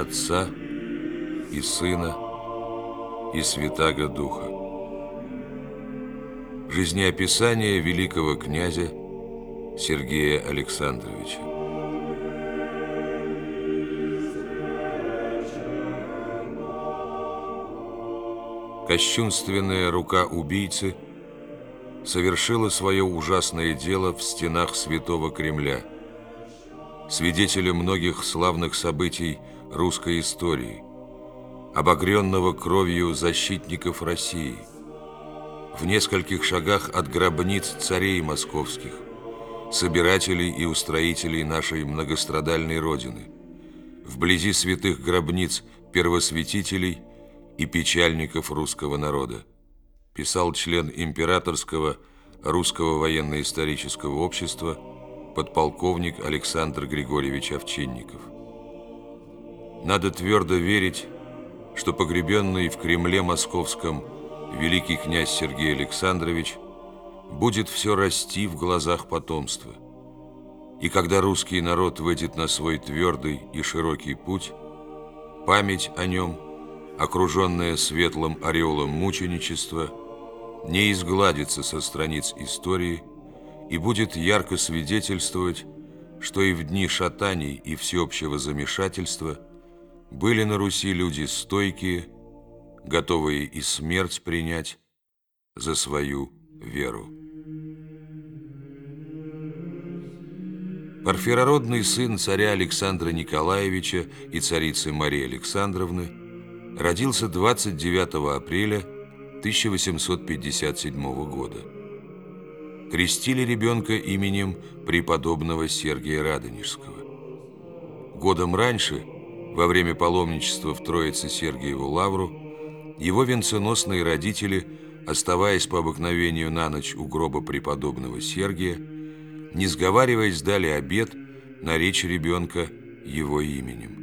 Отца и Сына и Святаго Духа. Жизнеописание великого князя Сергея Александровича. Кощунственная рука убийцы совершила свое ужасное дело в стенах Святого Кремля, свидетеля многих славных событий русской истории, обогренного кровью защитников России, в нескольких шагах от гробниц царей московских, собирателей и устроителей нашей многострадальной Родины, вблизи святых гробниц первосвятителей и печальников русского народа, писал член императорского русского военно-исторического общества подполковник Александр Григорьевич Овчинников. Надо твердо верить, что погребенный в Кремле московском великий князь Сергей Александрович будет все расти в глазах потомства. И когда русский народ выйдет на свой твердый и широкий путь, память о нем, окруженная светлым ореолом мученичества, не изгладится со страниц истории и будет ярко свидетельствовать, что и в дни шатаний и всеобщего замешательства – были на Руси люди стойкие, готовые и смерть принять за свою веру. Парфирородный сын царя Александра Николаевича и царицы Марии Александровны родился 29 апреля 1857 года. Крестили ребенка именем преподобного Сергия Радонежского. Годом раньше – во время паломничества в Троице Сергиеву Лавру его венценосные родители, оставаясь по обыкновению на ночь у гроба преподобного Сергия, не сговариваясь, дали обед наречь ребенка его именем.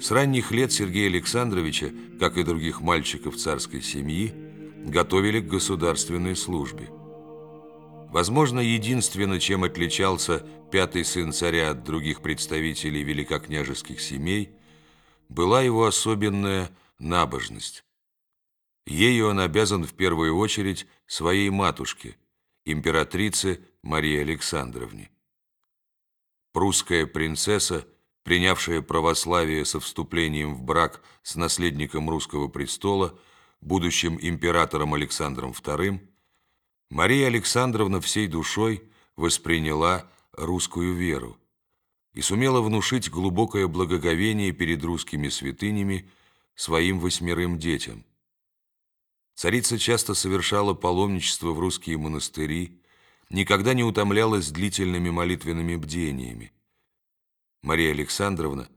С ранних лет Сергея Александровича, как и других мальчиков царской семьи, готовили к государственной службе. Возможно, единственно, чем отличался пятый сын царя от других представителей великокняжеских семей, была его особенная набожность. Ею он обязан в первую очередь своей матушке, императрице Марии Александровне. Прусская принцесса, принявшая православие со вступлением в брак с наследником русского престола, будущим императором Александром II, Мария Александровна всей душой восприняла русскую веру и сумела внушить глубокое благоговение перед русскими святынями своим восьмерым детям. Царица часто совершала паломничество в русские монастыри, никогда не утомлялась длительными молитвенными бдениями. Мария Александровна,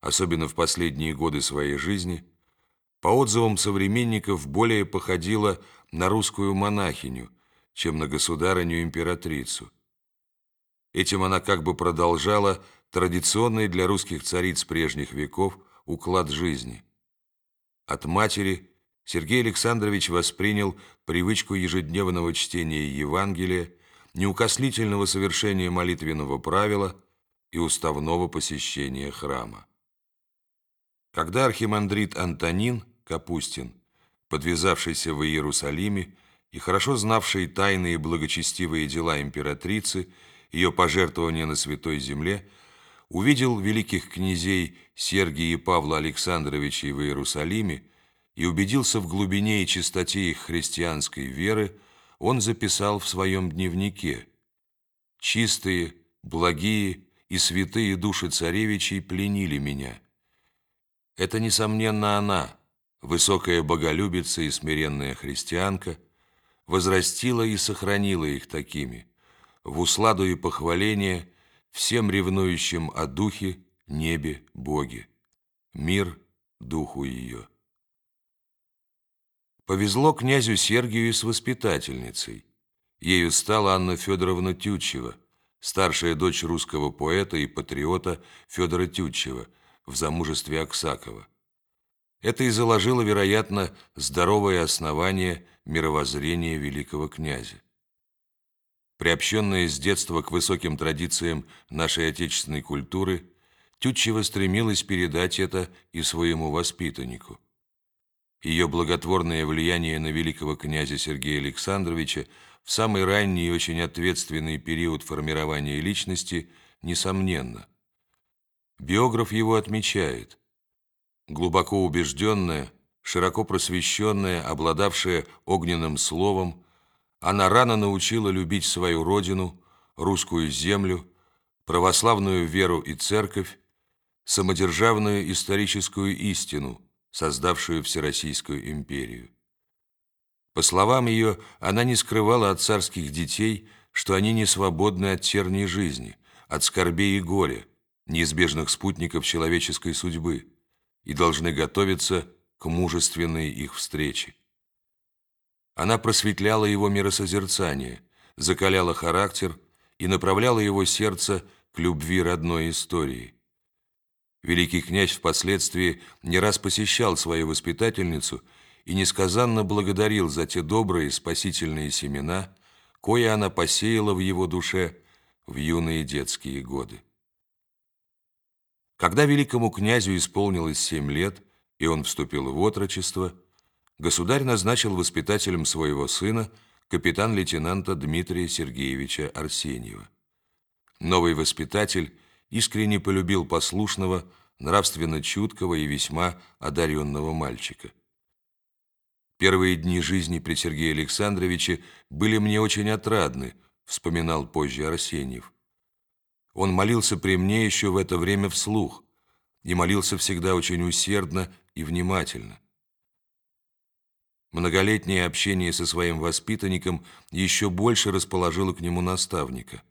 особенно в последние годы своей жизни, по отзывам современников более походила на русскую монахиню, чем на государыню-императрицу. Этим она как бы продолжала традиционный для русских цариц прежних веков уклад жизни. От матери Сергей Александрович воспринял привычку ежедневного чтения Евангелия, неукослительного совершения молитвенного правила и уставного посещения храма. Когда архимандрит Антонин Капустин, подвязавшийся в Иерусалиме, и хорошо знавший тайные благочестивые дела императрицы, ее пожертвования на Святой Земле, увидел великих князей Сергия и Павла Александровичей в Иерусалиме и убедился в глубине и чистоте их христианской веры, он записал в своем дневнике «Чистые, благие и святые души царевичей пленили меня. Это, несомненно, она, высокая боголюбица и смиренная христианка, возрастила и сохранила их такими, в усладу и похваление всем ревнующим о духе, небе, Боге. Мир духу ее. Повезло князю Сергию с воспитательницей. Ею стала Анна Федоровна Тютчева, старшая дочь русского поэта и патриота Федора Тютчева в замужестве Аксакова. Это и заложило, вероятно, здоровое основание мировоззрения великого князя. Приобщенная с детства к высоким традициям нашей отечественной культуры, Тютчева стремилась передать это и своему воспитаннику. Ее благотворное влияние на великого князя Сергея Александровича в самый ранний и очень ответственный период формирования личности несомненно. Биограф его отмечает. Глубоко убежденная, широко просвещенная, обладавшая огненным словом, она рано научила любить свою родину, русскую землю, православную веру и церковь, самодержавную историческую истину, создавшую Всероссийскую империю. По словам ее, она не скрывала от царских детей, что они не свободны от тернии жизни, от скорбей и горя, неизбежных спутников человеческой судьбы, и должны готовиться к мужественной их встрече. Она просветляла его миросозерцание, закаляла характер и направляла его сердце к любви родной истории. Великий князь впоследствии не раз посещал свою воспитательницу и несказанно благодарил за те добрые спасительные семена, кое она посеяла в его душе в юные детские годы. Когда великому князю исполнилось семь лет, и он вступил в отрочество, государь назначил воспитателем своего сына капитан-лейтенанта Дмитрия Сергеевича Арсеньева. Новый воспитатель искренне полюбил послушного, нравственно чуткого и весьма одаренного мальчика. «Первые дни жизни при Сергее Александровиче были мне очень отрадны», вспоминал позже Арсеньев. Он молился при мне еще в это время вслух и молился всегда очень усердно и внимательно. Многолетнее общение со своим воспитанником еще больше расположило к нему наставника.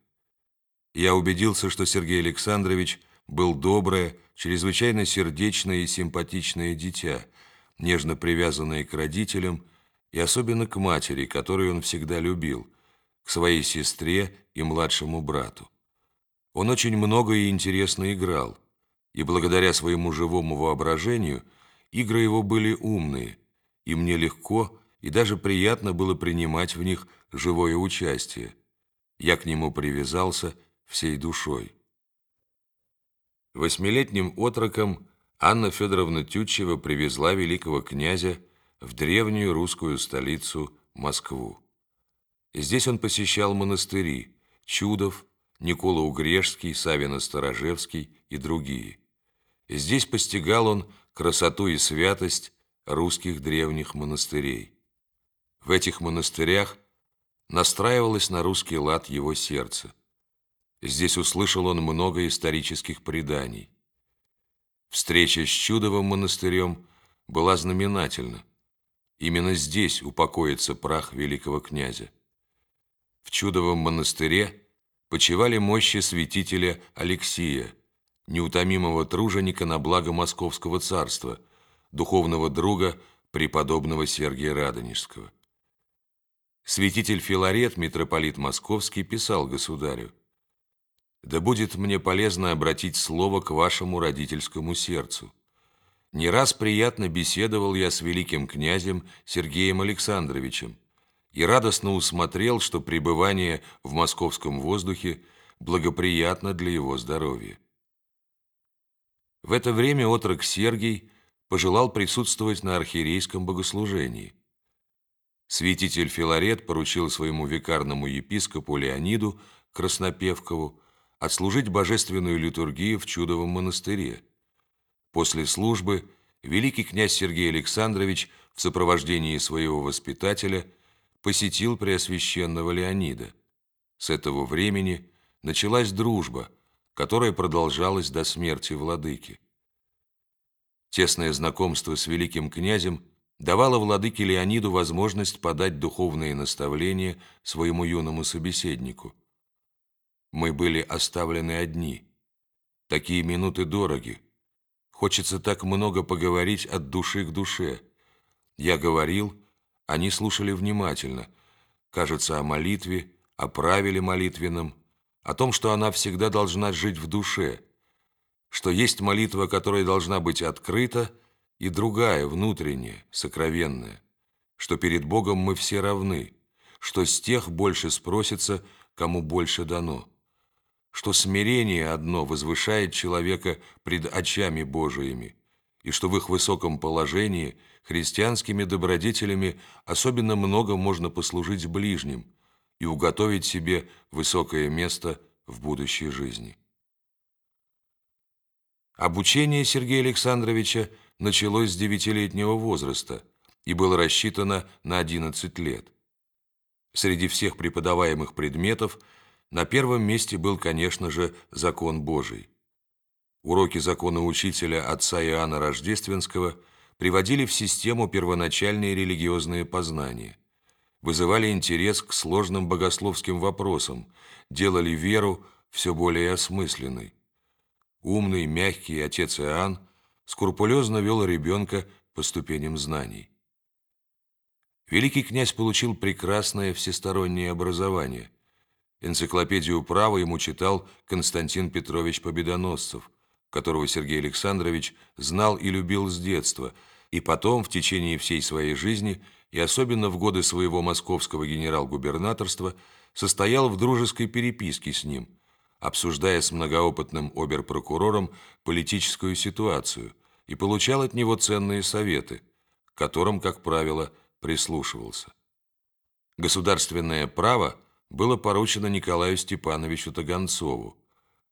Я убедился, что Сергей Александрович был доброе, чрезвычайно сердечное и симпатичное дитя, нежно привязанное к родителям и особенно к матери, которую он всегда любил, к своей сестре и младшему брату. Он очень много и интересно играл, и благодаря своему живому воображению игры его были умные, и мне легко и даже приятно было принимать в них живое участие. Я к нему привязался всей душой. Восьмилетним отроком Анна Федоровна Тютчева привезла великого князя в древнюю русскую столицу Москву. Здесь он посещал монастыри Чудов, Никола Угрешский, Савина Старожевский и другие. Здесь постигал он красоту и святость русских древних монастырей. В этих монастырях настраивалось на русский лад его сердце. Здесь услышал он много исторических преданий. Встреча с Чудовым монастырем была знаменательна. Именно здесь упокоится прах великого князя. В Чудовом монастыре почивали мощи святителя Алексия, неутомимого труженика на благо Московского царства, духовного друга преподобного Сергия Радонежского. Святитель Филарет, митрополит Московский, писал государю, «Да будет мне полезно обратить слово к вашему родительскому сердцу. Не раз приятно беседовал я с великим князем Сергеем Александровичем, и радостно усмотрел, что пребывание в московском воздухе благоприятно для его здоровья. В это время отрок Сергий пожелал присутствовать на архиерейском богослужении. Святитель Филарет поручил своему викарному епископу Леониду Краснопевкову отслужить божественную литургию в Чудовом монастыре. После службы великий князь Сергей Александрович в сопровождении своего воспитателя – посетил Преосвященного Леонида. С этого времени началась дружба, которая продолжалась до смерти владыки. Тесное знакомство с великим князем давало владыке Леониду возможность подать духовные наставления своему юному собеседнику. Мы были оставлены одни. Такие минуты дороги. Хочется так много поговорить от души к душе. Я говорил, они слушали внимательно, кажется, о молитве, о правиле молитвенном, о том, что она всегда должна жить в душе, что есть молитва, которая должна быть открыта, и другая, внутренняя, сокровенная, что перед Богом мы все равны, что с тех больше спросится, кому больше дано. что смирение одно возвышает человека пред очами Божиими, и что в их высоком положении христианскими добродетелями особенно много можно послужить ближним и уготовить себе высокое место в будущей жизни. Обучение Сергея Александровича началось с девятилетнего возраста и было рассчитано на 11 лет. Среди всех преподаваемых предметов на первом месте был, конечно же, закон Божий. Уроки закона учителя отца Иоанна Рождественского приводили в систему первоначальные религиозные познания, вызывали интерес к сложным богословским вопросам, делали веру все более осмысленной. Умный, мягкий отец Иоанн скрупулезно вел ребенка по ступеням знаний. Великий князь получил прекрасное всестороннее образование. Энциклопедию права ему читал Константин Петрович Победоносцев, которого Сергей Александрович знал и любил с детства, и потом в течение всей своей жизни, и особенно в годы своего московского генерал-губернаторства, состоял в дружеской переписке с ним, обсуждая с многоопытным оберпрокурором политическую ситуацию, и получал от него ценные советы, которым, как правило, прислушивался. Государственное право было поручено Николаю Степановичу Таганцову,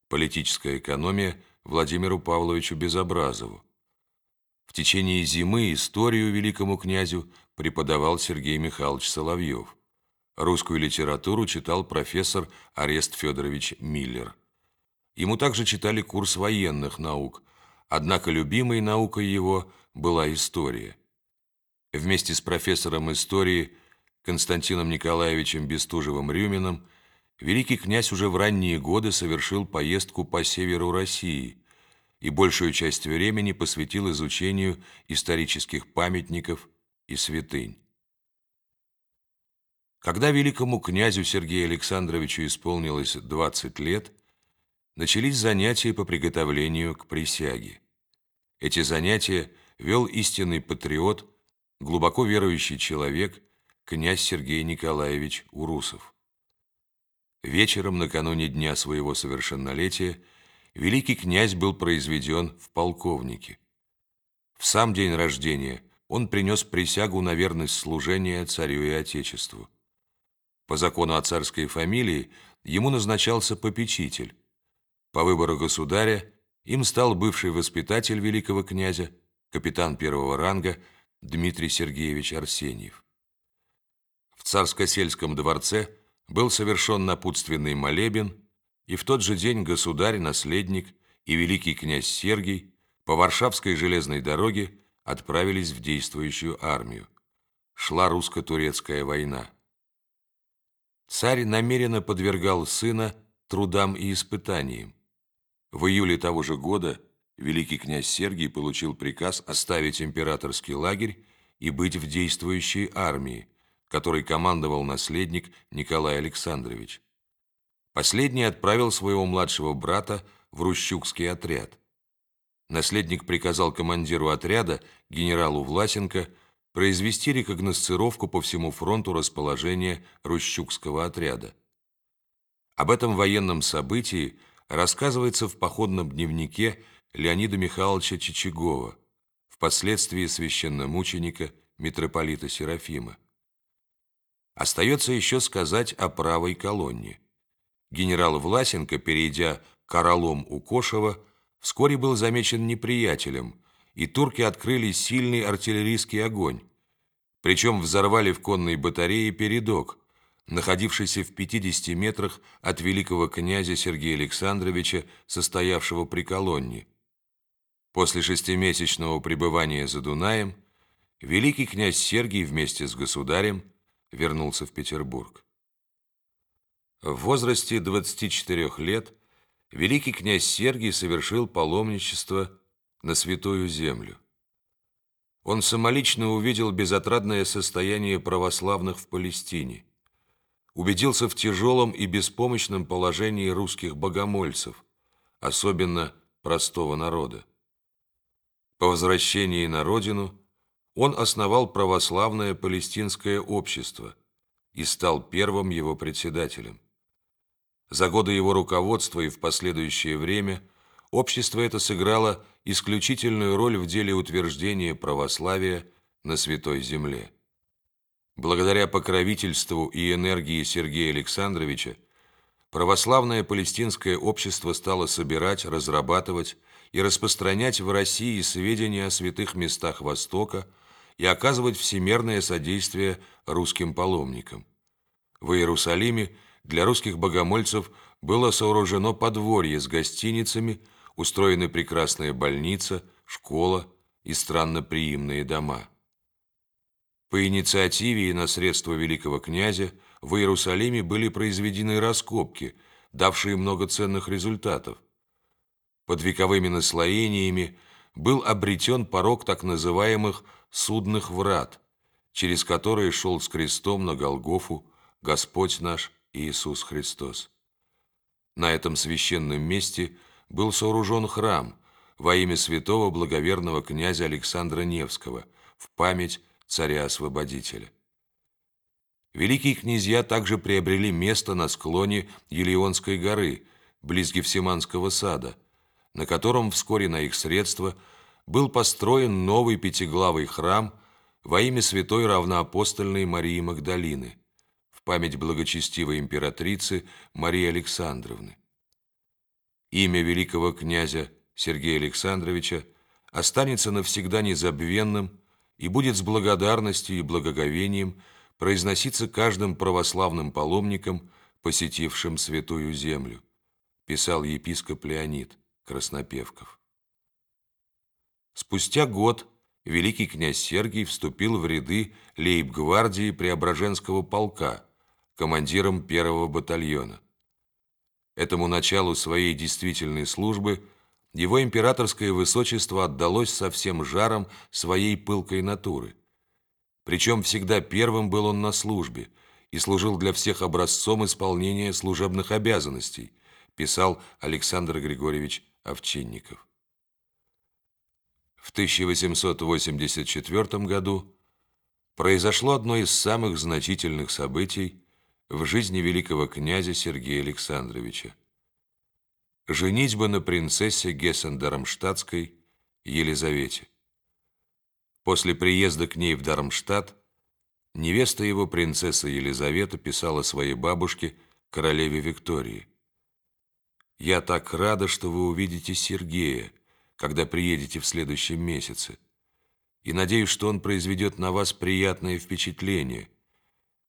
политическая экономия Владимиру Павловичу Безобразову. В течение зимы историю великому князю преподавал Сергей Михайлович Соловьев. Русскую литературу читал профессор Арест Федорович Миллер. Ему также читали курс военных наук, однако любимой наукой его была история. Вместе с профессором истории Константином Николаевичем Бестужевым-Рюминым великий князь уже в ранние годы совершил поездку по северу России и большую часть времени посвятил изучению исторических памятников и святынь. Когда великому князю Сергею Александровичу исполнилось 20 лет, начались занятия по приготовлению к присяге. Эти занятия вел истинный патриот глубоко верующий человек, князь Сергей Николаевич Урусов. Вечером, накануне дня своего совершеннолетия, великий князь был произведен в полковнике. В сам день рождения он принес присягу на верность служения царю и отечеству. По закону о царской фамилии ему назначался попечитель. По выбору государя им стал бывший воспитатель великого князя, капитан первого ранга Дмитрий Сергеевич Арсеньев. В царско-сельском дворце был совершен напутственный молебен, и в тот же день государь, наследник и великий князь Сергий по Варшавской железной дороге отправились в действующую армию. Шла русско-турецкая война. Царь намеренно подвергал сына трудам и испытаниям. В июле того же года великий князь Сергий получил приказ оставить императорский лагерь и быть в действующей армии, которой командовал наследник Николай Александрович. Последний отправил своего младшего брата в Рущукский отряд. Наследник приказал командиру отряда, генералу Власенко, произвести рекогносцировку по всему фронту расположения Рущукского отряда. Об этом военном событии рассказывается в походном дневнике Леонида Михайловича Чичагова, впоследствии священномученика митрополита Серафима. Остается еще сказать о правой колонне. Генерал Власенко, перейдя к Оролом у Кошева, вскоре был замечен неприятелем, и турки открыли сильный артиллерийский огонь. Причем взорвали в конной батарее передок, находившийся в 50 метрах от великого князя Сергея Александровича, состоявшего при колонне. После шестимесячного пребывания за Дунаем великий князь Сергий вместе с государем вернулся в Петербург. В возрасте 24 лет великий князь Сергий совершил паломничество на Святую Землю. Он самолично увидел безотрадное состояние православных в Палестине, убедился в тяжелом и беспомощном положении русских богомольцев, особенно простого народа. По возвращении на родину он основал православное палестинское общество и стал первым его председателем. За годы его руководства и в последующее время общество это сыграло исключительную роль в деле утверждения православия на Святой Земле. Благодаря покровительству и энергии Сергея Александровича православное палестинское общество стало собирать, разрабатывать и распространять в России сведения о святых местах Востока и оказывать всемерное содействие русским паломникам. В Иерусалиме для русских богомольцев было сооружено подворье с гостиницами, устроены прекрасная больница, школа и странноприимные дома. По инициативе и на средства великого князя в Иерусалиме были произведены раскопки, давшие много ценных результатов. Под вековыми наслоениями был обретен порог так называемых «судных врат», через которые шел с крестом на Голгофу Господь наш Иисус Христос. На этом священном месте был сооружен храм во имя святого благоверного князя Александра Невского в память царя-освободителя. Великие князья также приобрели место на склоне Елеонской горы, близ Гефсиманского сада, на котором вскоре на их средства был построен новый пятиглавый храм во имя святой равноапостольной Марии Магдалины – память благочестивой императрицы Марии Александровны. Имя великого князя Сергея Александровича останется навсегда незабвенным и будет с благодарностью и благоговением произноситься каждым православным паломником, посетившим Святую Землю, писал епископ Леонид Краснопевков. Спустя год великий князь Сергий вступил в ряды лейб-гвардии Преображенского полка – командиром первого батальона. Этому началу своей действительной службы его императорское высочество отдалось со всем жаром своей пылкой натуры. Причем всегда первым был он на службе и служил для всех образцом исполнения служебных обязанностей, писал Александр Григорьевич Овчинников. В 1884 году произошло одно из самых значительных событий в жизни великого князя Сергея Александровича. Женитьба на принцессе Гессен-Дармштадтской Елизавете. После приезда к ней в Дармштадт невеста его, принцесса Елизавета, писала своей бабушке, королеве Виктории. «Я так рада, что вы увидите Сергея, когда приедете в следующем месяце, и надеюсь, что он произведет на вас приятное впечатление,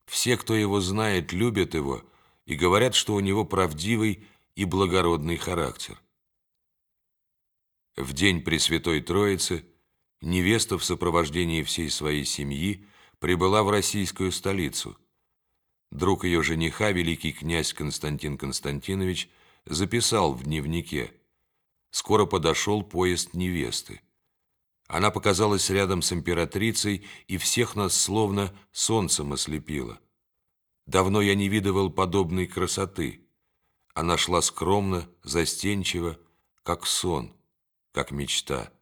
все, кто его знает, любят его и говорят, что у него правдивый и благородный характер. В день Пресвятой Троицы невеста в сопровождении всей своей семьи прибыла в российскую столицу. Друг ее жениха, великий князь Константин Константинович, записал в дневнике «Скоро подошел поезд невесты». Она показалась рядом с императрицей и всех нас словно солнцем ослепила. Давно я не видывал подобной красоты. Она шла скромно, застенчиво, как сон, как мечта.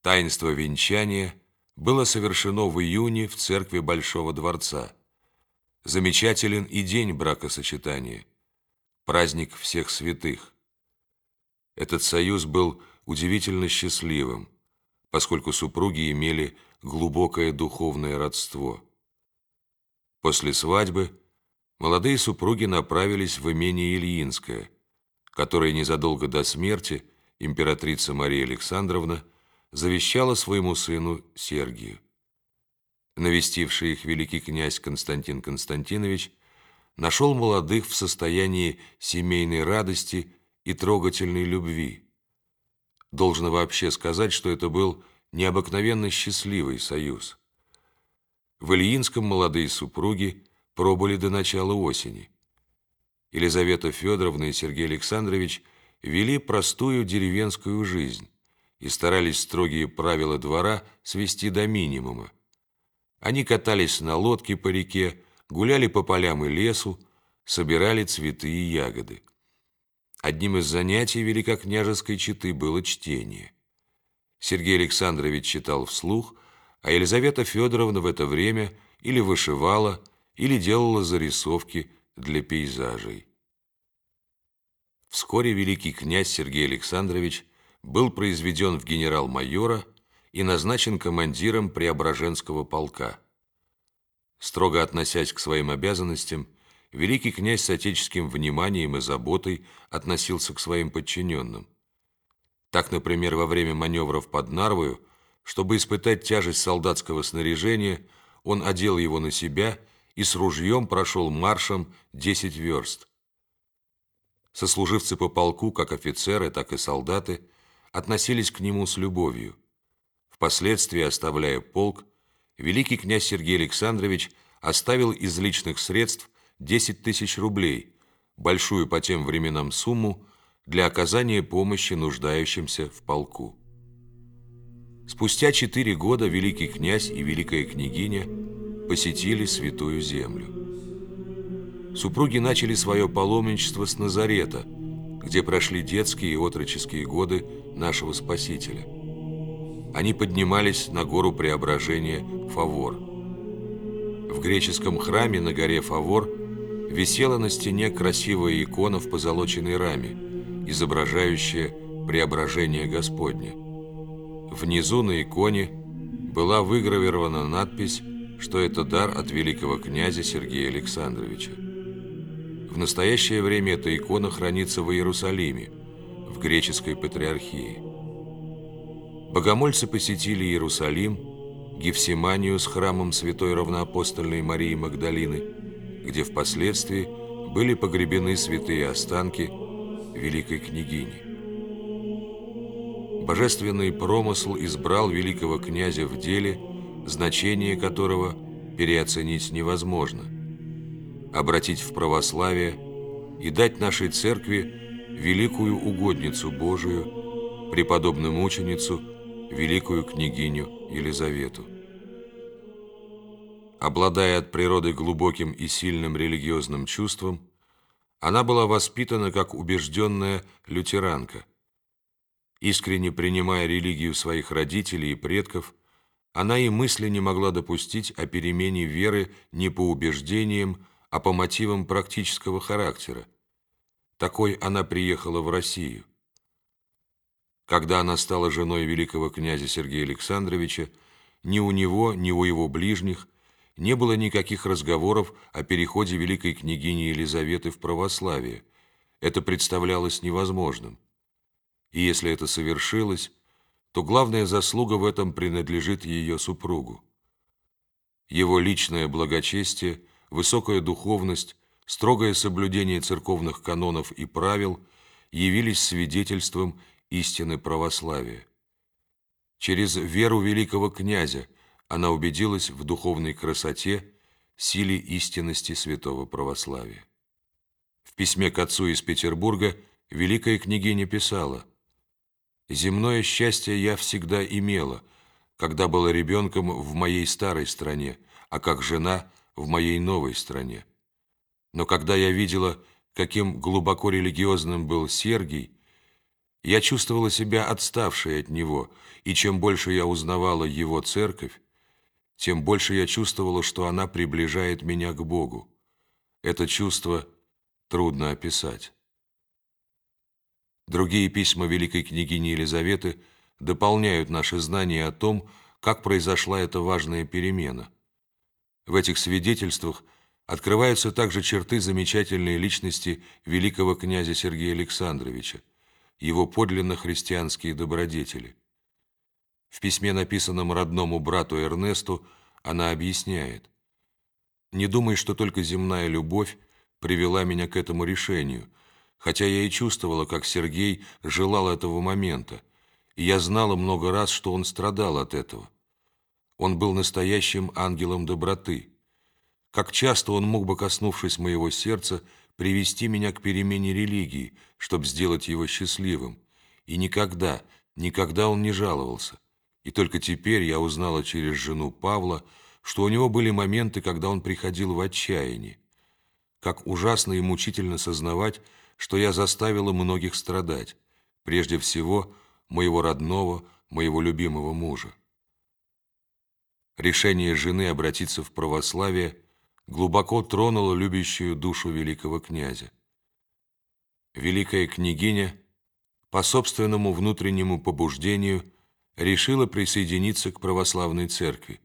Таинство венчания было совершено в июне в церкви Большого дворца. Замечателен и день бракосочетания, праздник всех святых. Этот союз был удивительно счастливым, поскольку супруги имели глубокое духовное родство. После свадьбы молодые супруги направились в имение Ильинское, которое незадолго до смерти императрица Мария Александровна завещала своему сыну Сергию. Навестивший их великий князь Константин Константинович нашел молодых в состоянии семейной радости и трогательной любви. Должно вообще сказать, что это был необыкновенно счастливый союз. В Ильинском молодые супруги пробыли до начала осени. Елизавета Федоровна и Сергей Александрович вели простую деревенскую жизнь и старались строгие правила двора свести до минимума. Они катались на лодке по реке, гуляли по полям и лесу, собирали цветы и ягоды. Одним из занятий великокняжеской четы было чтение. Сергей Александрович читал вслух, а Елизавета Федоровна в это время или вышивала, или делала зарисовки для пейзажей. Вскоре великий князь Сергей Александрович был произведен в генерал-майора и назначен командиром Преображенского полка. Строго относясь к своим обязанностям, великий князь с отеческим вниманием и заботой относился к своим подчиненным. Так, например, во время маневров под Нарвою, чтобы испытать тяжесть солдатского снаряжения, он одел его на себя и с ружьем прошел маршем 10 верст. Сослуживцы по полку, как офицеры, так и солдаты, относились к нему с любовью. Впоследствии, оставляя полк, великий князь Сергей Александрович оставил из личных средств 10 тысяч рублей, большую по тем временам сумму, для оказания помощи нуждающимся в полку. Спустя четыре года великий князь и великая княгиня посетили Святую Землю. Супруги начали свое паломничество с Назарета, где прошли детские и отроческие годы нашего Спасителя. Они поднимались на гору Преображения Фавор. В греческом храме на горе Фавор висела на стене красивая икона в позолоченной раме, изображающая преображение Господне. Внизу на иконе была выгравирована надпись, что это дар от великого князя Сергея Александровича. В настоящее время эта икона хранится в Иерусалиме, в греческой патриархии. Богомольцы посетили Иерусалим, Гефсиманию с храмом святой равноапостольной Марии Магдалины, где впоследствии были погребены святые останки великой княгини. Божественный промысл избрал великого князя в деле, значение которого переоценить невозможно. Обратить в православие и дать нашей церкви великую угодницу Божию, преподобную мученицу, великую княгиню Елизавету. Обладая от природы глубоким и сильным религиозным чувством, она была воспитана как убежденная лютеранка. Искренне принимая религию своих родителей и предков, она и мысли не могла допустить о перемене веры не по убеждениям, а по мотивам практического характера. Такой она приехала в Россию. Когда она стала женой великого князя Сергея Александровича, ни у него, ни у его ближних не было никаких разговоров о переходе великой княгини Елизаветы в православие. Это представлялось невозможным. И если это совершилось, то главная заслуга в этом принадлежит ее супругу. Его личное благочестие, высокая духовность, строгое соблюдение церковных канонов и правил явились свидетельством истины православия. Через веру великого князя она убедилась в духовной красоте, силе истинности святого православия. В письме к отцу из Петербурга великая княгиня писала «Земное счастье я всегда имела, когда была ребенком в моей старой стране, а как жена в моей новой стране. Но когда я видела, каким глубоко религиозным был Сергий, я чувствовала себя отставшей от него, и чем больше я узнавала его церковь, тем больше я чувствовала, что она приближает меня к Богу. Это чувство трудно описать. Другие письма великой княгини Елизаветы дополняют наши знания о том, как произошла эта важная перемена. В этих свидетельствах открываются также черты замечательной личности великого князя Сергея Александровича, его подлинно христианские добродетели – в письме, написанном родному брату Эрнесту, она объясняет. «Не думай, что только земная любовь привела меня к этому решению, хотя я и чувствовала, как Сергей желал этого момента, и я знала много раз, что он страдал от этого. Он был настоящим ангелом доброты. Как часто он мог бы, коснувшись моего сердца, привести меня к перемене религии, чтобы сделать его счастливым. И никогда, никогда он не жаловался. И только теперь я узнала через жену Павла, что у него были моменты, когда он приходил в отчаяние. Как ужасно и мучительно сознавать, что я заставила многих страдать, прежде всего моего родного, моего любимого мужа. Решение жены обратиться в православие глубоко тронуло любящую душу великого князя. Великая княгиня по собственному внутреннему побуждению решила присоединиться к православной церкви.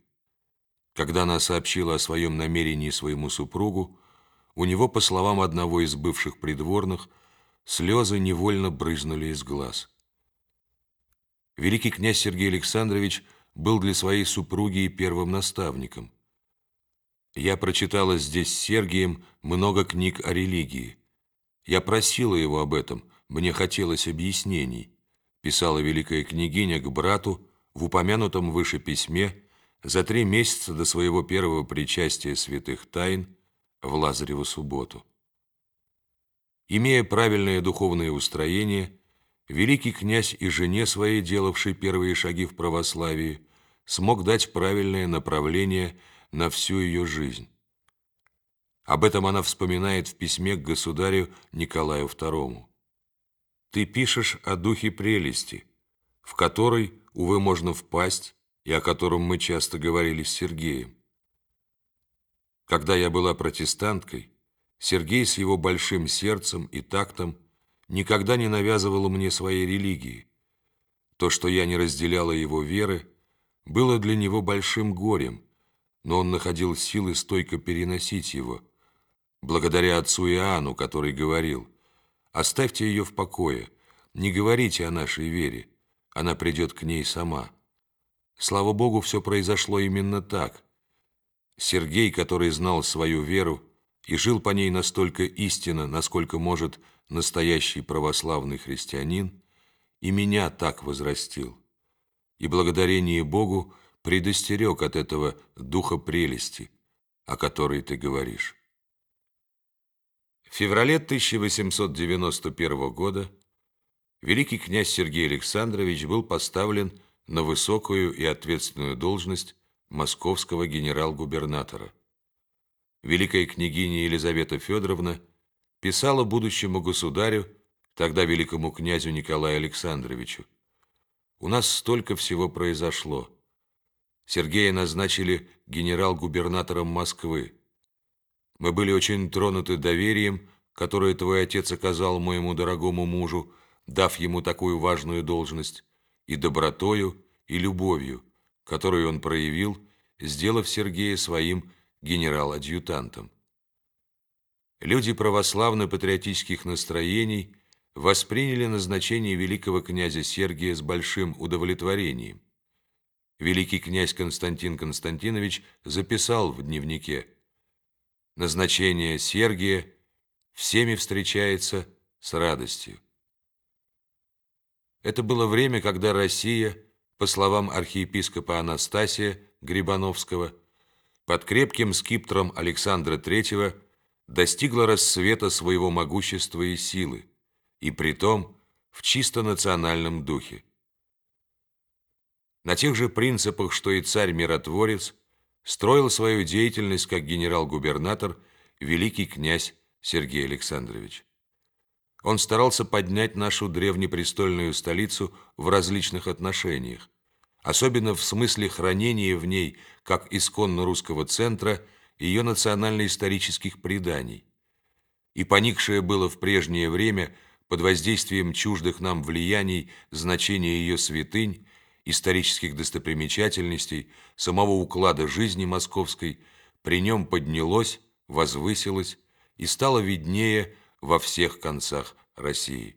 Когда она сообщила о своем намерении своему супругу, у него, по словам одного из бывших придворных, слезы невольно брызнули из глаз. Великий князь Сергей Александрович был для своей супруги и первым наставником. Я прочитала здесь с Сергием много книг о религии. Я просила его об этом, мне хотелось объяснений, писала великая княгиня к брату в упомянутом выше письме за три месяца до своего первого причастия святых тайн в Лазареву субботу. Имея правильное духовное устроение, великий князь и жене своей, делавшей первые шаги в православии, смог дать правильное направление на всю ее жизнь. Об этом она вспоминает в письме к государю Николаю II. «Ты пишешь о духе прелести, в который, увы, можно впасть, и о котором мы часто говорили с Сергеем. Когда я была протестанткой, Сергей с его большим сердцем и тактом никогда не навязывал мне своей религии. То, что я не разделяла его веры, было для него большим горем, но он находил силы стойко переносить его, благодаря отцу Иоанну, который говорил, «Оставьте ее в покое, не говорите о нашей вере, она придет к ней сама». Слава Богу, все произошло именно так. Сергей, который знал свою веру и жил по ней настолько истинно, насколько может настоящий православный христианин, и меня так возрастил. И благодарение Богу предостерег от этого духа прелести, о которой ты говоришь. В феврале 1891 года великий князь Сергей Александрович был поставлен на высокую и ответственную должность московского генерал-губернатора. Великая княгиня Елизавета Федоровна писала будущему государю, тогда великому князю Николаю Александровичу, «У нас столько всего произошло. Сергея назначили генерал-губернатором Москвы. Мы были очень тронуты доверием, которое твой отец оказал моему дорогому мужу, дав ему такую важную должность и добротою, и любовью, которую он проявил, сделав Сергея своим генерал-адъютантом. Люди православно-патриотических настроений восприняли назначение великого князя Сергия с большим удовлетворением. Великий князь Константин Константинович записал в дневнике «Назначение Сергия всеми встречается с радостью». Это было время, когда Россия, по словам архиепископа Анастасия Грибановского, под крепким скиптром Александра III достигла расцвета своего могущества и силы, и притом в чисто национальном духе. На тех же принципах, что и царь-миротворец, строил свою деятельность как генерал-губернатор великий князь Сергей Александрович. Он старался поднять нашу древнепрестольную столицу в различных отношениях, особенно в смысле хранения в ней, как исконно русского центра, ее национально-исторических преданий. И поникшее было в прежнее время под воздействием чуждых нам влияний значение ее святынь, исторических достопримечательностей, самого уклада жизни московской, при нем поднялось, возвысилось и стало виднее во всех концах России.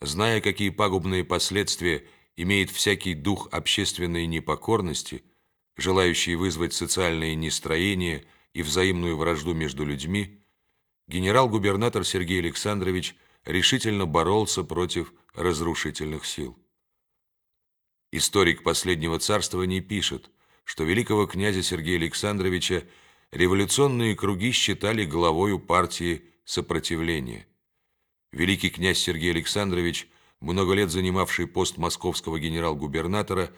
Зная, какие пагубные последствия имеет всякий дух общественной непокорности, желающий вызвать социальное нестроение и взаимную вражду между людьми, генерал-губернатор Сергей Александрович решительно боролся против разрушительных сил. Историк последнего царствования пишет, что великого князя Сергея Александровича революционные круги считали главою партии сопротивления. Великий князь Сергей Александрович, много лет занимавший пост московского генерал-губернатора,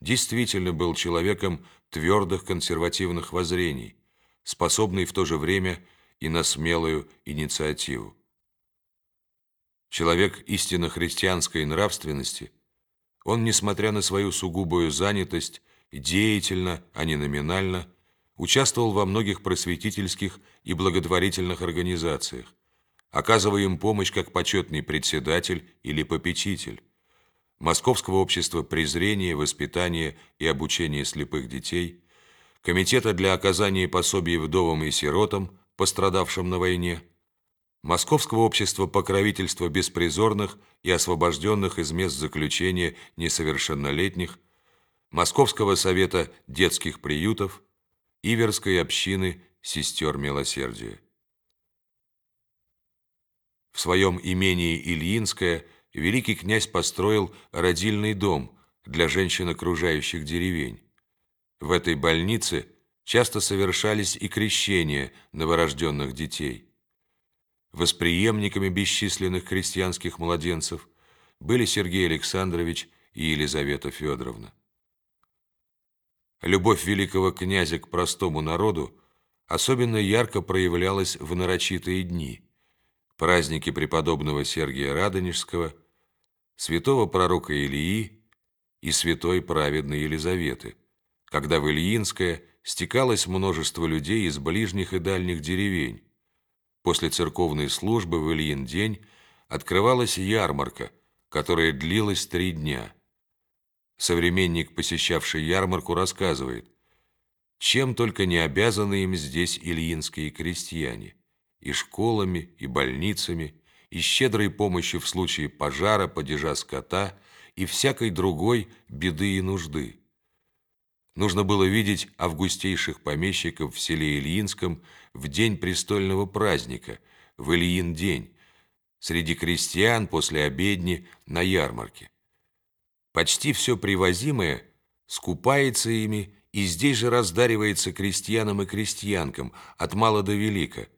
действительно был человеком твердых консервативных воззрений, способный в то же время и на смелую инициативу. Человек истинно христианской нравственности, он, несмотря на свою сугубую занятость, деятельно, а не номинально – участвовал во многих просветительских и благотворительных организациях, оказывая им помощь как почетный председатель или попечитель. Московского общества презрения, воспитания и обучения слепых детей, Комитета для оказания пособий вдовам и сиротам, пострадавшим на войне, Московского общества покровительства беспризорных и освобожденных из мест заключения несовершеннолетних, Московского совета детских приютов, Иверской общины сестер милосердия. В своем имении Ильинское великий князь построил родильный дом для женщин окружающих деревень. В этой больнице часто совершались и крещения новорожденных детей. Восприемниками бесчисленных крестьянских младенцев были Сергей Александрович и Елизавета Федоровна. Любовь великого князя к простому народу особенно ярко проявлялась в нарочитые дни, праздники преподобного Сергия Радонежского, святого пророка Илии и святой праведной Елизаветы, когда в Ильинское стекалось множество людей из ближних и дальних деревень, После церковной службы в Ильин день открывалась ярмарка, которая длилась три дня. Современник, посещавший ярмарку, рассказывает, чем только не обязаны им здесь ильинские крестьяне, и школами, и больницами, и щедрой помощью в случае пожара, падежа скота и всякой другой беды и нужды. Нужно было видеть августейших помещиков в селе Ильинском в день престольного праздника, в Ильин день, среди крестьян после обедни на ярмарке. Почти все привозимое скупается ими и здесь же раздаривается крестьянам и крестьянкам от мала до велика.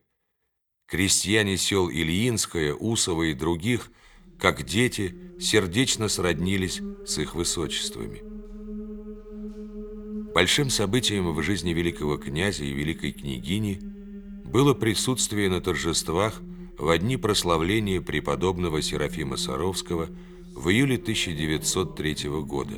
Крестьяне сел Ильинское, Усово и других, как дети, сердечно сроднились с их высочествами. Большим событием в жизни великого князя и великой княгини было присутствие на торжествах в дни прославления преподобного Серафима Саровского в июле 1903 года.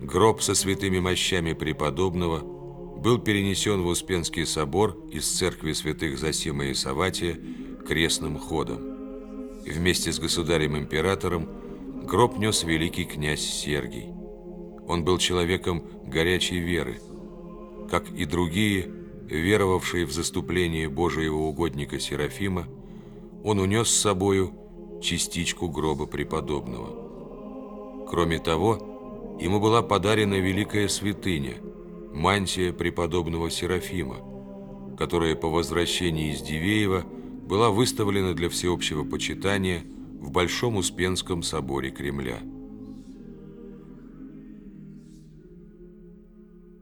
Гроб со святыми мощами преподобного был перенесен в Успенский собор из церкви святых Засима и Саватия крестным ходом. Вместе с государем-императором гроб нес великий князь Сергий. Он был человеком горячей веры, как и другие, веровавшие в заступление Божьего угодника Серафима, он унес с собою частичку гроба преподобного. Кроме того, ему была подарена великая святыня, мантия преподобного Серафима, которая по возвращении из Дивеева была выставлена для всеобщего почитания в Большом Успенском соборе Кремля.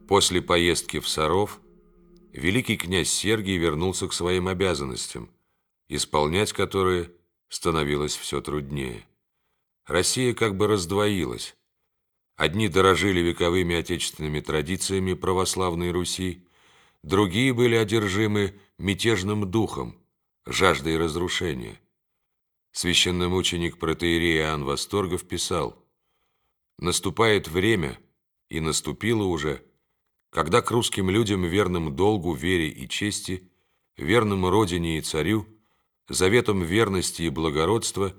После поездки в Саров великий князь Сергий вернулся к своим обязанностям, исполнять которые становилось все труднее. Россия как бы раздвоилась. Одни дорожили вековыми отечественными традициями православной Руси, другие были одержимы мятежным духом, жаждой разрушения. Священномученик протеерей Иоанн Восторгов писал «Наступает время, и наступило уже, когда к русским людям, верным долгу, вере и чести, верным родине и царю, заветом верности и благородства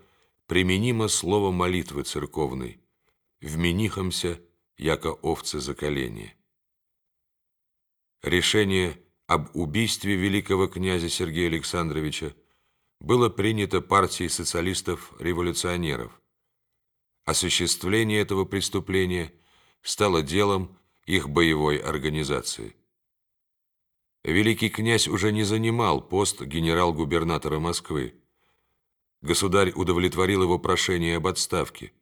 применимо слово молитвы церковной, вменихомся, яко овцы заколения. Решение об убийстве великого князя Сергея Александровича было принято партией социалистов-революционеров. Осуществление этого преступления стало делом их боевой организации. Великий князь уже не занимал пост генерал-губернатора Москвы. Государь удовлетворил его прошение об отставке.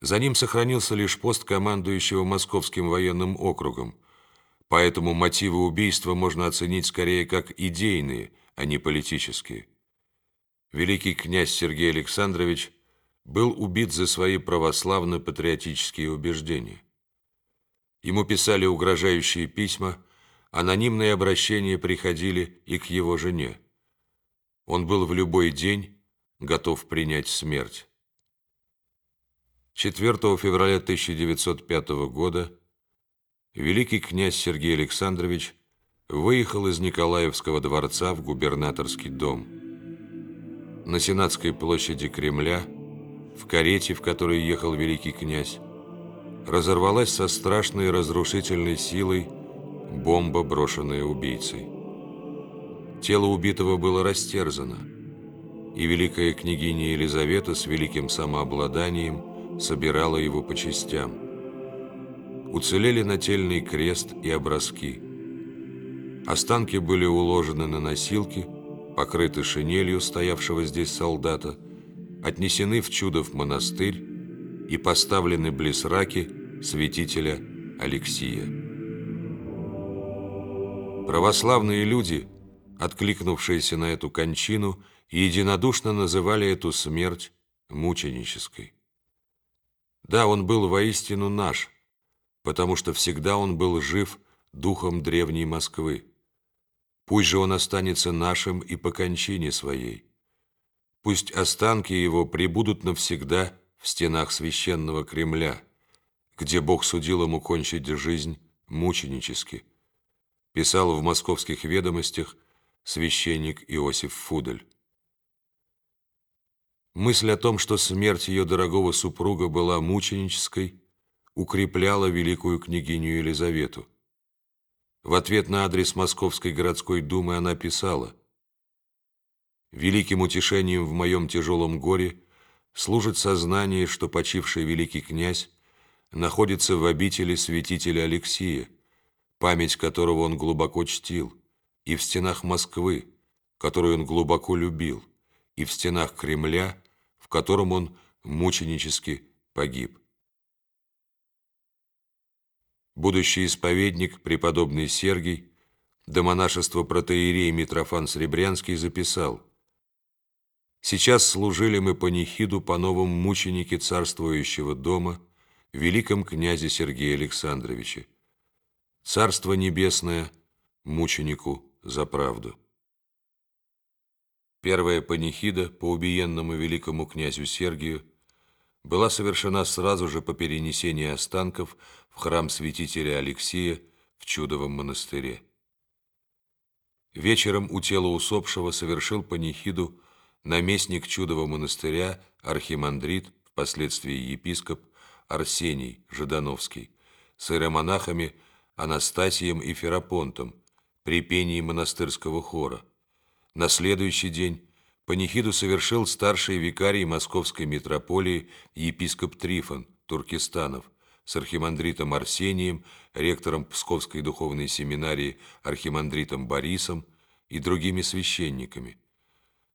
За ним сохранился лишь пост командующего Московским военным округом, поэтому мотивы убийства можно оценить скорее как идейные, а не политические. Великий князь Сергей Александрович был убит за свои православно-патриотические убеждения. Ему писали угрожающие письма, анонимные обращения приходили и к его жене. Он был в любой день готов принять смерть. 4 февраля 1905 года великий князь Сергей Александрович выехал из Николаевского дворца в губернаторский дом. На Сенатской площади Кремля, в карете, в которой ехал великий князь, разорвалась со страшной разрушительной силой бомба, брошенная убийцей. Тело убитого было растерзано, и великая княгиня Елизавета с великим самообладанием собирала его по частям. Уцелели нательный крест и образки. Останки были уложены на носилки, покрыты шинелью стоявшего здесь солдата, отнесены в Чудов монастырь и поставлены близ раки святителя Алексия. Православные люди, откликнувшиеся на эту кончину, единодушно называли эту смерть мученической. Да, он был воистину наш, потому что всегда он был жив духом древней Москвы. Пусть же он останется нашим и по кончине своей. Пусть останки его прибудут навсегда в стенах священного Кремля, где Бог судил ему кончить жизнь мученически – писал в московских ведомостях священник Иосиф Фудель. Мысль о том, что смерть ее дорогого супруга была мученической, укрепляла великую княгиню Елизавету. В ответ на адрес Московской городской думы она писала «Великим утешением в моем тяжелом горе служит сознание, что почивший великий князь находится в обители святителя Алексия, память которого он глубоко чтил, и в стенах Москвы, которую он глубоко любил, и в стенах Кремля, в котором он мученически погиб. Будущий исповедник, преподобный Сергий, до монашества протеерей Митрофан Сребрянский записал «Сейчас служили мы панихиду по новому мученике царствующего дома, великом князе Сергея Александровича. Царство небесное мученику за правду. Первая панихида по убиенному великому князю Сергию была совершена сразу же по перенесении останков в храм святителя Алексия в Чудовом монастыре. Вечером у тела усопшего совершил панихиду наместник Чудового монастыря архимандрит, впоследствии епископ Арсений Жидановский, с иеромонахами Анастасием и Ферапонтом при пении монастырского хора. На следующий день панихиду совершил старший викарий Московской митрополии епископ Трифон Туркестанов с архимандритом Арсением, ректором Псковской духовной семинарии архимандритом Борисом и другими священниками.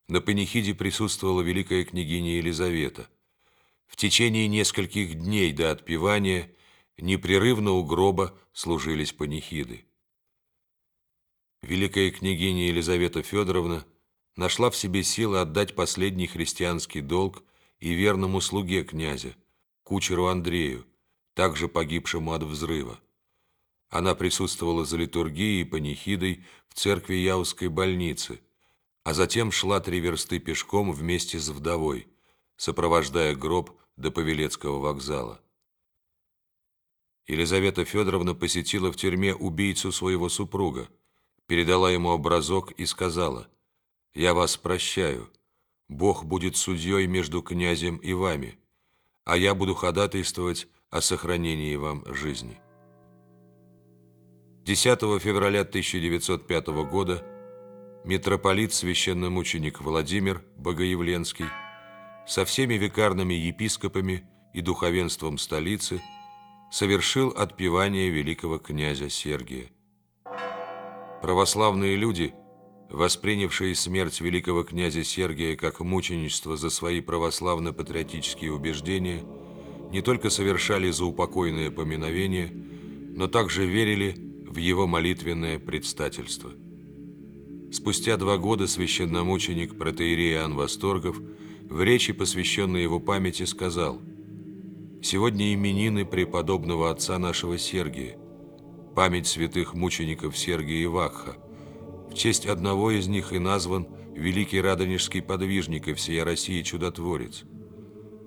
На панихиде присутствовала великая княгиня Елизавета. В течение нескольких дней до отпевания непрерывно у гроба служились панихиды. Великая княгиня Елизавета Федоровна нашла в себе силы отдать последний христианский долг и верному слуге князя, кучеру Андрею, также погибшему от взрыва. Она присутствовала за литургией и панихидой в церкви Яузской больницы, а затем шла три версты пешком вместе с вдовой, сопровождая гроб до Павелецкого вокзала. Елизавета Федоровна посетила в тюрьме убийцу своего супруга, передала ему образок и сказала, «Я вас прощаю. Бог будет судьей между князем и вами, а я буду ходатайствовать о сохранении вам жизни». 10 февраля 1905 года митрополит священномученик Владимир Богоявленский со всеми викарными епископами и духовенством столицы – совершил отпевание великого князя Сергия. Православные люди, воспринявшие смерть великого князя Сергия как мученичество за свои православно-патриотические убеждения, не только совершали заупокойное поминовение, но также верили в его молитвенное предстательство. Спустя два года священномученик протеерей Иоанн Восторгов в речи, посвященной его памяти, сказал – Сегодня именины преподобного отца нашего Сергия, память святых мучеников Сергия и Вакха. В честь одного из них и назван великий радонежский подвижник и всея России чудотворец.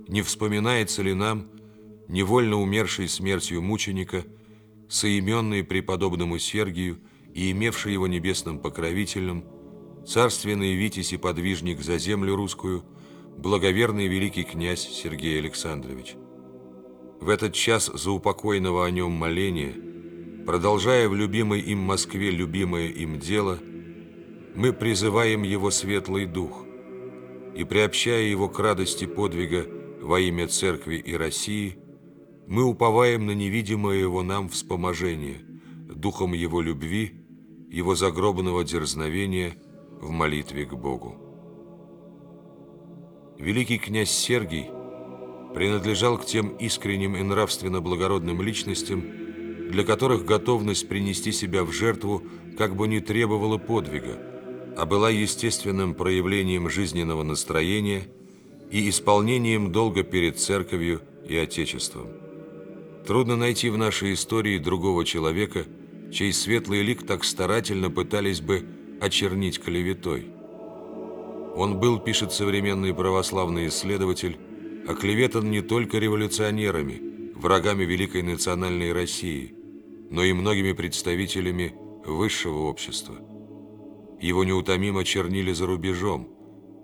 Не вспоминается ли нам, невольно умерший смертью мученика, соименный преподобному Сергию и имевший его небесным покровителем, царственный витязь и подвижник за землю русскую, благоверный великий князь Сергей Александрович. В этот час заупокойного о нем моления, продолжая в любимой им Москве любимое им дело, мы призываем его светлый дух и, приобщая его к радости подвига во имя Церкви и России, мы уповаем на невидимое его нам вспоможение, духом его любви, его загробного дерзновения в молитве к Богу. Великий князь Сергий принадлежал к тем искренним и нравственно благородным личностям, для которых готовность принести себя в жертву как бы не требовала подвига, а была естественным проявлением жизненного настроения и исполнением долга перед церковью и Отечеством. Трудно найти в нашей истории другого человека, чей светлый лик так старательно пытались бы очернить клеветой. Он был, пишет современный православный исследователь, оклеветан не только революционерами, врагами великой национальной России, но и многими представителями высшего общества. Его неутомимо чернили за рубежом,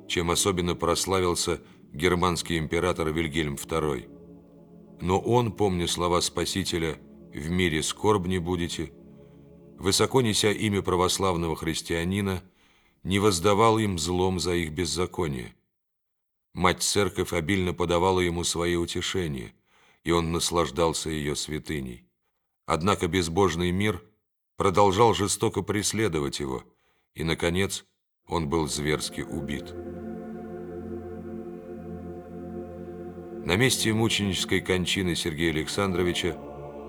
чем особенно прославился германский император Вильгельм II. Но он, помня слова Спасителя «в мире скорбь не будете», высоко неся имя православного христианина, не воздавал им злом за их беззаконие. Мать-церковь обильно подавала ему свои утешения, и он наслаждался ее святыней. Однако безбожный мир продолжал жестоко преследовать его, и, наконец, он был зверски убит. На месте мученической кончины Сергея Александровича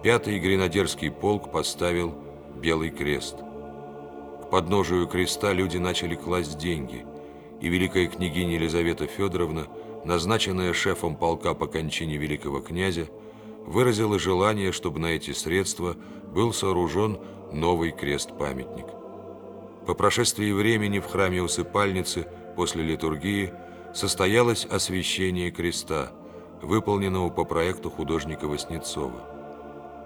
пятый гренадерский полк поставил белый крест. Подножию креста люди начали класть деньги, и великая княгиня Елизавета Федоровна, назначенная шефом полка по кончине великого князя, выразила желание, чтобы на эти средства был сооружен новый крест-памятник. По прошествии времени в храме усыпальницы после литургии состоялось освящение креста – выполненного по проекту художника Васнецова.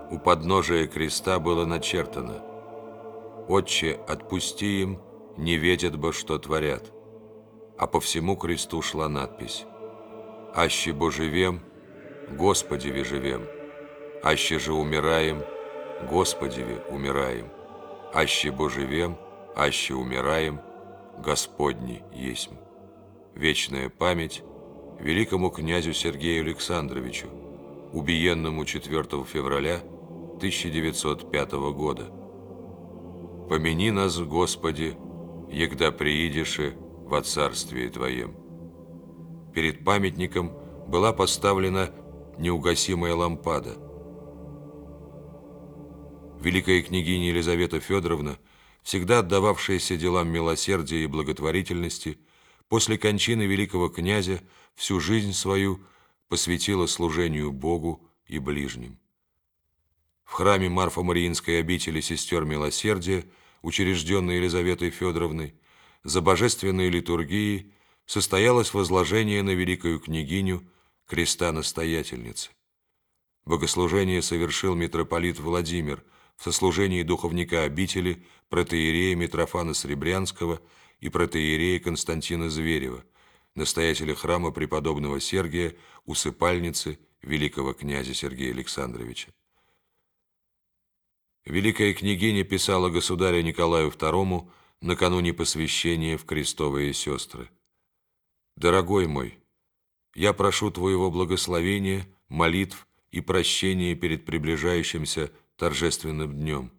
У подножия креста было начертано «Отче, отпусти им, не ведят бы, что творят». А по всему кресту шла надпись «Аще бо живем, Господи ви живем, аще же умираем, Господи ви умираем, аще бо живем, аще умираем, Господни есть». Вечная память великому князю Сергею Александровичу, убиенному 4 февраля 1905 года. «Помяни нас, Господи, егда приидеше во Царствие Твоем». Перед памятником была поставлена неугасимая лампада. Великая княгиня Елизавета Федоровна, всегда отдававшаяся делам милосердия и благотворительности, после кончины великого князя всю жизнь свою посвятила служению Богу и ближним. В храме Марфа-Мариинской обители сестер Милосердия, учрежденной Елизаветой Федоровной, за божественной литургией состоялось возложение на великую княгиню креста настоятельницы. Богослужение совершил митрополит Владимир в сослужении духовника обители протеерея Митрофана Сребрянского и протеерея Константина Зверева, настоятеля храма преподобного Сергия, усыпальницы великого князя Сергея Александровича. Великая княгиня писала государю Николаю II накануне посвящения в крестовые сестры. «Дорогой мой, я прошу твоего благословения, молитв и прощения перед приближающимся торжественным днем.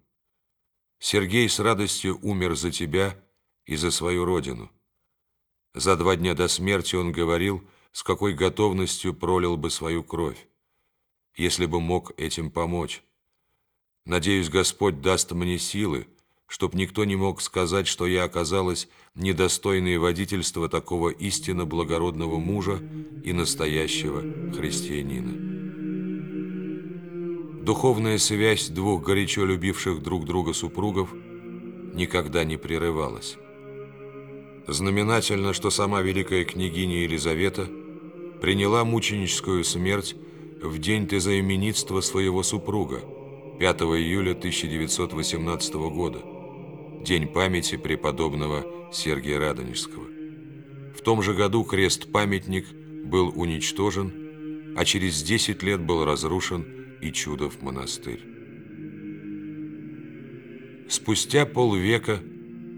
Сергей с радостью умер за тебя и за свою родину. За два дня до смерти он говорил, с какой готовностью пролил бы свою кровь, если бы мог этим помочь. Надеюсь, Господь даст мне силы, чтоб никто не мог сказать, что я оказалась недостойной водительства такого истинно благородного мужа и настоящего христианина. Духовная связь двух горячо любивших друг друга супругов никогда не прерывалась. Знаменательно, что сама великая княгиня Елизавета приняла мученическую смерть в день тезаименитства своего супруга, 5 июля 1918 года, день памяти преподобного Сергия Радонежского. В том же году крест-памятник был уничтожен, а через 10 лет был разрушен и Чудов монастырь. Спустя полвека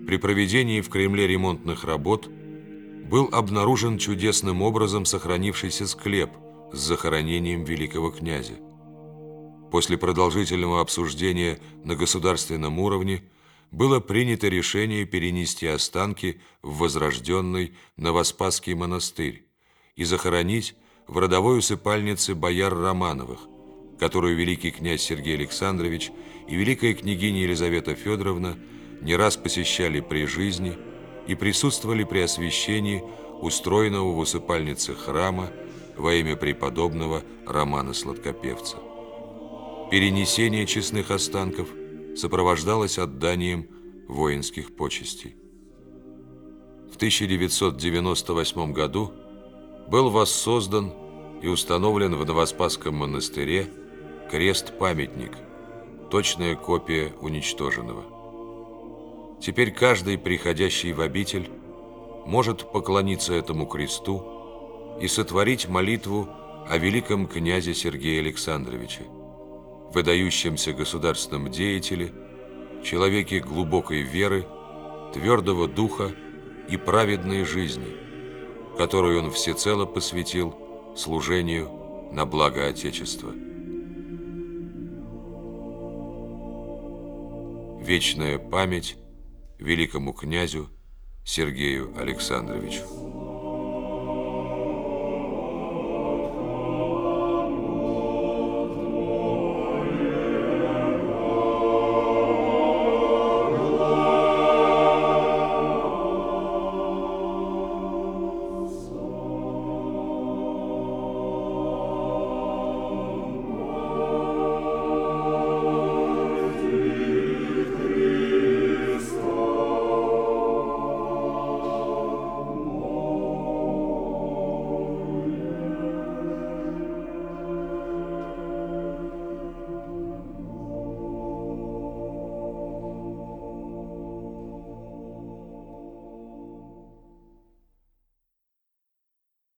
при проведении в Кремле ремонтных работ был обнаружен чудесным образом сохранившийся склеп с захоронением великого князя. После продолжительного обсуждения на государственном уровне было принято решение перенести останки в возрожденный Новоспасский монастырь и захоронить в родовой усыпальнице бояр Романовых, которую великий князь Сергей Александрович и великая княгиня Елизавета Федоровна не раз посещали при жизни и присутствовали при освящении устроенного в усыпальнице храма во имя преподобного Романа Сладкопевца. Перенесение честных останков сопровождалось отданием воинских почестей. В 1998 году был воссоздан и установлен в Новоспасском монастыре крест-памятник, точная копия уничтоженного. Теперь каждый, приходящий в обитель, может поклониться этому кресту и сотворить молитву о великом князе Сергее Александровиче, выдающемся государственном деятеле, человеке глубокой веры, твердого духа и праведной жизни, которую он всецело посвятил служению на благо Отечества. Вечная память великому князю Сергею Александровичу.